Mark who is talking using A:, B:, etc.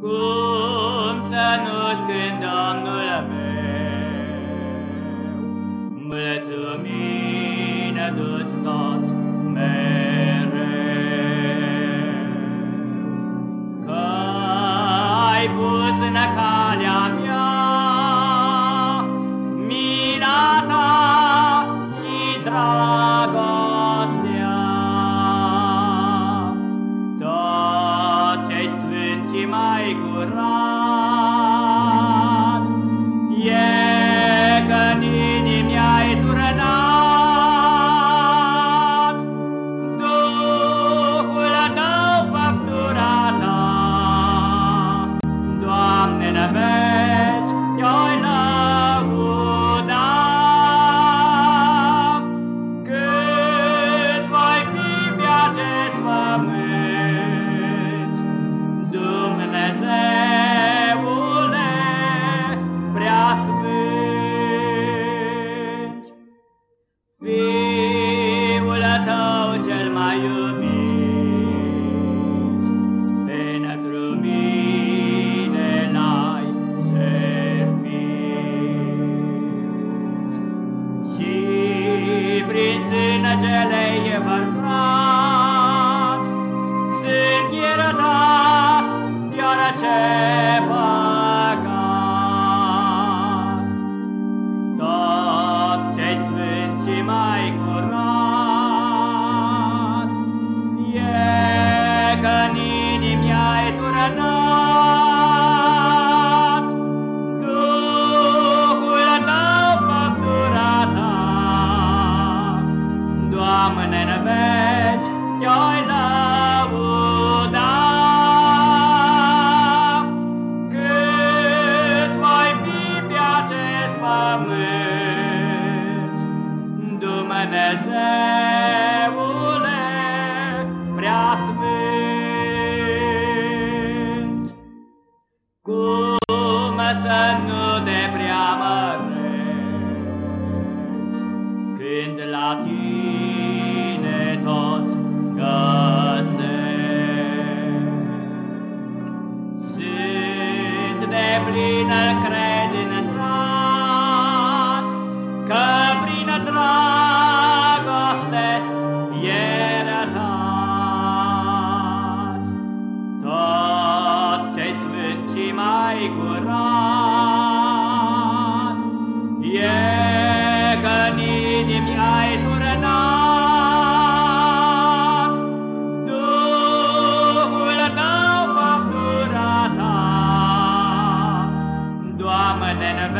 A: Cum să nu-ți cânt, Domnul meu, Mulțumine du-ți tot mereu, Că ai pus în calea mea Mila ta și dragostea. Inimi ai cel mai iubit, pentru mine l-ai jertfit. Și prin sângele e vărsat, sunt iertat, deoarece păcat. Tot ce-i sfânt și mai inimi cum să nu te preamăresc, când la tine toți găsesc. Sunt de plină credințat mai curat, E că în inimi ai turnat. Duhul tău, făptura ta, Doamne, în